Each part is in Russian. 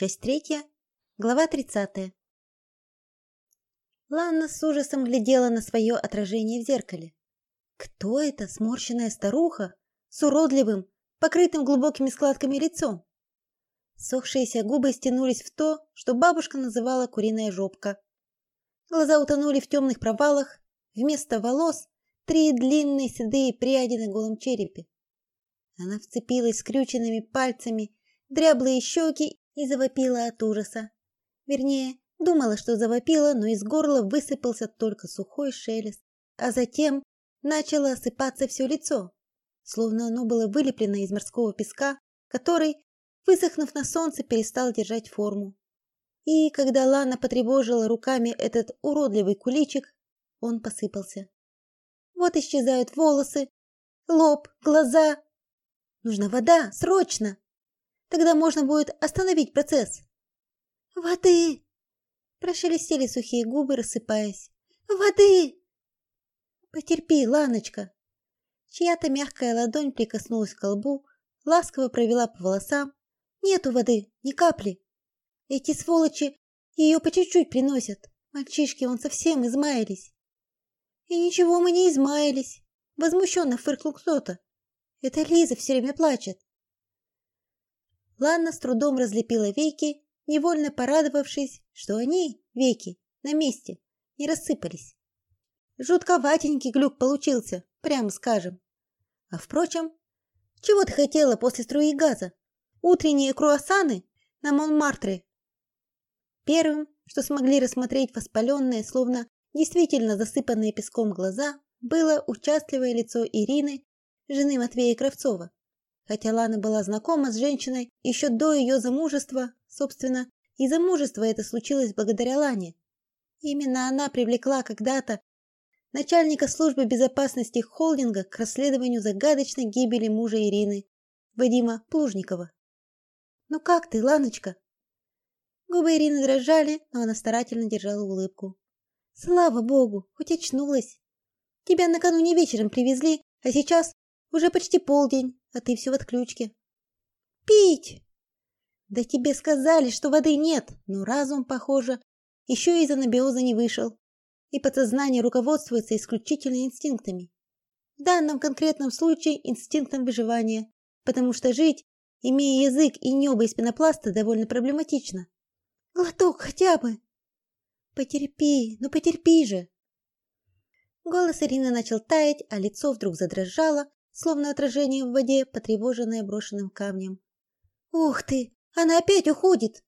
Часть третья, глава тридцатая. Ланна с ужасом глядела на свое отражение в зеркале. Кто эта сморщенная старуха с уродливым, покрытым глубокими складками лицом? Сохшиеся губы стянулись в то, что бабушка называла куриная жопка. Глаза утонули в темных провалах, вместо волос три длинные седые пряди на голом черепе. Она вцепилась скрюченными пальцами дряблые щеки и завопила от ужаса. Вернее, думала, что завопила, но из горла высыпался только сухой шелест, а затем начало осыпаться все лицо, словно оно было вылеплено из морского песка, который, высохнув на солнце, перестал держать форму. И когда Лана потревожила руками этот уродливый куличик, он посыпался. Вот исчезают волосы, лоб, глаза. Нужна вода, срочно. Тогда можно будет остановить процесс. Воды! Прошелестели сухие губы, рассыпаясь. Воды! Потерпи, Ланочка. Чья-то мягкая ладонь прикоснулась к лбу, ласково провела по волосам. Нету воды, ни капли. Эти сволочи ее по чуть-чуть приносят. Мальчишки, он совсем измаялись. И ничего мы не измаялись. Возмущенно фыркнул кто-то. Это Лиза все время плачет. Лана с трудом разлепила веки, невольно порадовавшись, что они, веки, на месте, не рассыпались. Жутковатенький глюк получился, прямо скажем. А впрочем, чего ты хотела после струи газа? Утренние круассаны на Монмартре. Первым, что смогли рассмотреть воспаленные, словно действительно засыпанные песком глаза, было участливое лицо Ирины, жены Матвея Кравцова. Хотя Лана была знакома с женщиной еще до ее замужества, собственно, и замужество это случилось благодаря Лане. Именно она привлекла когда-то начальника службы безопасности холдинга к расследованию загадочной гибели мужа Ирины, Вадима Плужникова. «Ну как ты, Ланочка?» Губы Ирины дрожали, но она старательно держала улыбку. «Слава богу, хоть очнулась. Тебя накануне вечером привезли, а сейчас уже почти полдень а ты все в отключке. Пить! Да тебе сказали, что воды нет, но разум, похоже, еще из анабиоза не вышел, и подсознание руководствуется исключительно инстинктами. В данном конкретном случае инстинктом выживания, потому что жить, имея язык и небо из пенопласта, довольно проблематично. Глоток хотя бы. Потерпи, ну потерпи же. Голос Ирины начал таять, а лицо вдруг задрожало, словно отражение в воде, потревоженное брошенным камнем. «Ух ты! Она опять уходит!»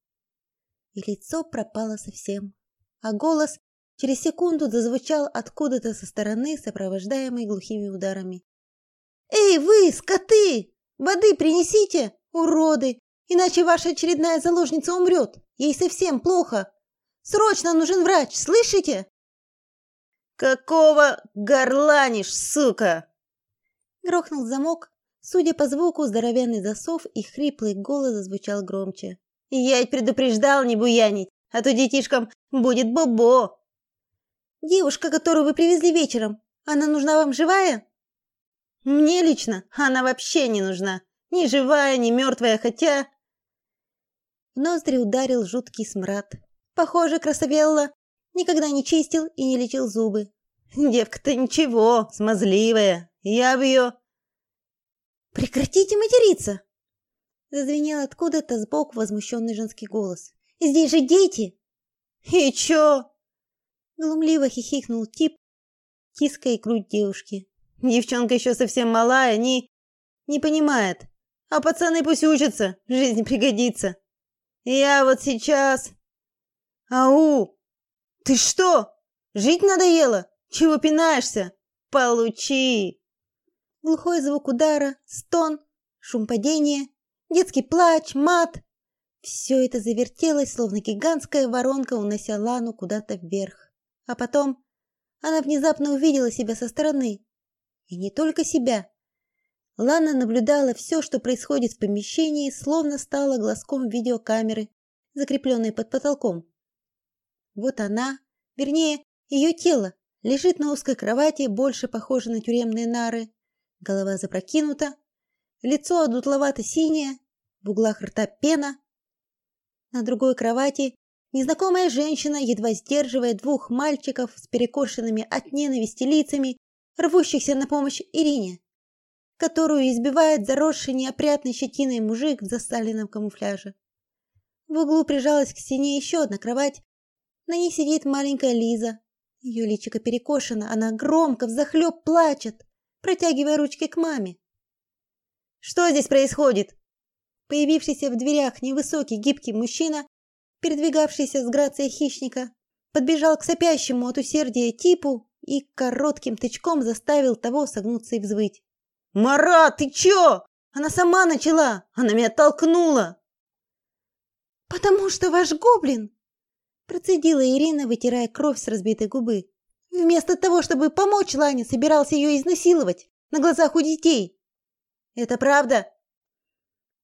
И лицо пропало совсем, а голос через секунду зазвучал откуда-то со стороны, сопровождаемый глухими ударами. «Эй, вы, скоты! Воды принесите, уроды! Иначе ваша очередная заложница умрет! Ей совсем плохо! Срочно нужен врач, слышите?» «Какого горланишь, сука?» Грохнул замок. Судя по звуку, здоровенный засов и хриплый голос зазвучал громче. «Я ведь предупреждал не буянить, а то детишкам будет бобо!» «Девушка, которую вы привезли вечером, она нужна вам живая?» «Мне лично она вообще не нужна. Ни живая, ни мертвая, хотя...» В ноздри ударил жуткий смрад. Похоже, Красавелла никогда не чистил и не лечил зубы. «Девка-то ничего, смазливая, я ее...» «Прекратите материться!» Зазвенел откуда-то сбоку возмущенный женский голос. «Здесь же дети!» «И чё?» Глумливо хихикнул тип, тиская грудь девушки. «Девчонка еще совсем малая, не... не понимает. А пацаны пусть учатся, жизнь пригодится. Я вот сейчас...» «Ау! Ты что, жить надоело? Чего пинаешься? Получи!» Глухой звук удара, стон, шум падения, детский плач, мат. Все это завертелось, словно гигантская воронка, унося Лану куда-то вверх. А потом она внезапно увидела себя со стороны. И не только себя. Лана наблюдала все, что происходит в помещении, словно стала глазком видеокамеры, закрепленной под потолком. Вот она, вернее, ее тело, лежит на узкой кровати, больше похожей на тюремные нары, голова запрокинута, лицо одутловато-синее, в углах рта пена. На другой кровати незнакомая женщина, едва сдерживая двух мальчиков с перекошенными от ненависти лицами, рвущихся на помощь Ирине, которую избивает заросший неопрятной щетиной мужик в засаленном камуфляже. В углу прижалась к стене еще одна кровать. На ней сидит маленькая Лиза. Ее личико перекошено, она громко взахлеб плачет, протягивая ручки к маме. Что здесь происходит? Появившийся в дверях невысокий гибкий мужчина, передвигавшийся с грацией хищника, подбежал к сопящему от усердия типу и коротким тычком заставил того согнуться и взвыть. «Марат, ты чё? Она сама начала! Она меня толкнула!» «Потому что ваш гоблин!» Процедила Ирина, вытирая кровь с разбитой губы. «Вместо того, чтобы помочь Лане, собирался ее изнасиловать на глазах у детей!» «Это правда?»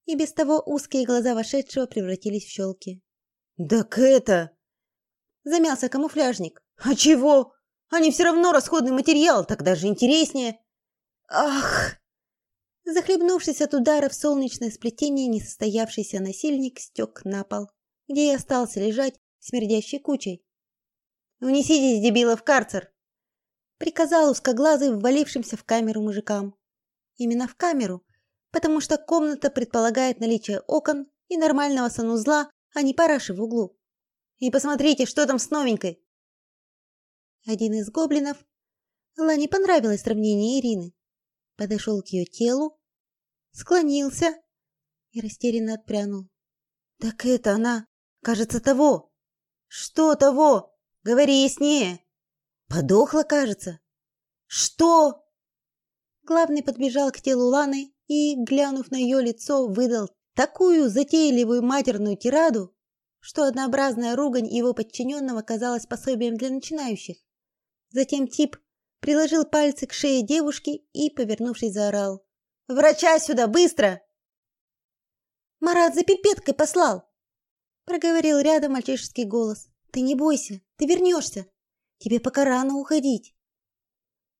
И без того узкие глаза вошедшего превратились в щелки. «Так это...» Замялся камуфляжник. «А чего? Они все равно расходный материал, так даже интереснее!» «Ах!» Захлебнувшись от удара в солнечное сплетение, несостоявшийся насильник стек на пол, где и остался лежать смердящей кучей. «Унесите дебила в карцер!» приказал узкоглазый ввалившимся в камеру мужикам. Именно в камеру, потому что комната предполагает наличие окон и нормального санузла, а не параши в углу. И посмотрите, что там с новенькой. Один из гоблинов Лане понравилось сравнение Ирины. Подошел к ее телу, склонился и растерянно отпрянул. Так это она, кажется, того. Что того? Говори яснее. Подохла, кажется. Что? Главный подбежал к телу Ланы и, глянув на ее лицо, выдал такую затейливую матерную тираду, что однообразная ругань его подчиненного казалась пособием для начинающих. Затем тип приложил пальцы к шее девушки и, повернувшись, заорал: Врача сюда, быстро!» «Марат за пипеткой послал!» Проговорил рядом мальчишеский голос. «Ты не бойся, ты вернешься. Тебе пока рано уходить».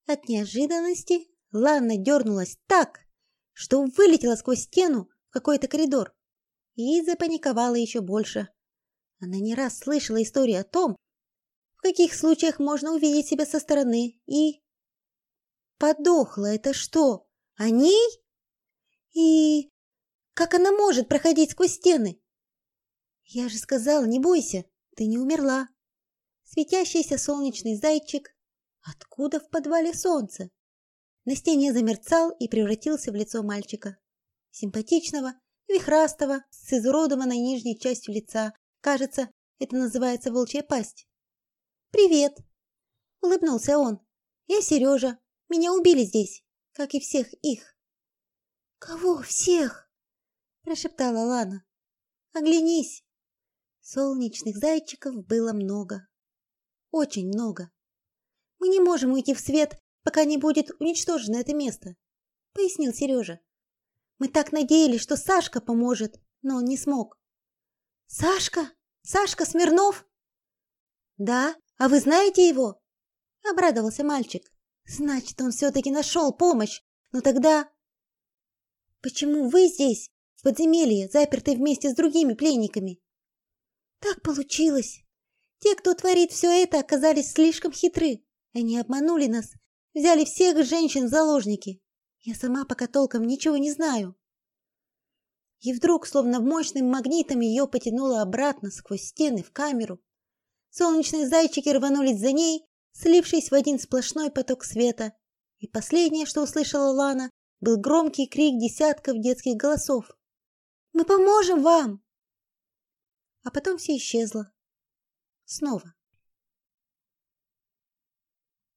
От неожиданности Ланна дернулась так, что вылетела сквозь стену в какой-то коридор и запаниковала еще больше. Она не раз слышала истории о том, в каких случаях можно увидеть себя со стороны и... Подохла это что? О ней? И как она может проходить сквозь стены? Я же сказала, не бойся, ты не умерла. Светящийся солнечный зайчик. Откуда в подвале солнце? На стене замерцал и превратился в лицо мальчика. Симпатичного, вихрастого, с изуродованной нижней частью лица. Кажется, это называется волчья пасть. «Привет!» — улыбнулся он. «Я Сережа. Меня убили здесь как и всех их. Кого всех? прошептала Лана. Оглянись. Солнечных зайчиков было много. Очень много. Мы не можем уйти в свет, пока не будет уничтожено это место, пояснил Сережа. Мы так надеялись, что Сашка поможет, но он не смог. Сашка? Сашка Смирнов? Да, а вы знаете его? обрадовался мальчик. Значит, он все-таки нашел помощь. Но тогда... Почему вы здесь, в подземелье, заперты вместе с другими пленниками? Так получилось. Те, кто творит все это, оказались слишком хитры. Они обманули нас, взяли всех женщин в заложники. Я сама пока толком ничего не знаю. И вдруг, словно мощным магнитом, ее потянуло обратно сквозь стены в камеру. Солнечные зайчики рванулись за ней, слившись в один сплошной поток света. И последнее, что услышала Лана, был громкий крик десятков детских голосов. «Мы поможем вам!» А потом все исчезло. Снова.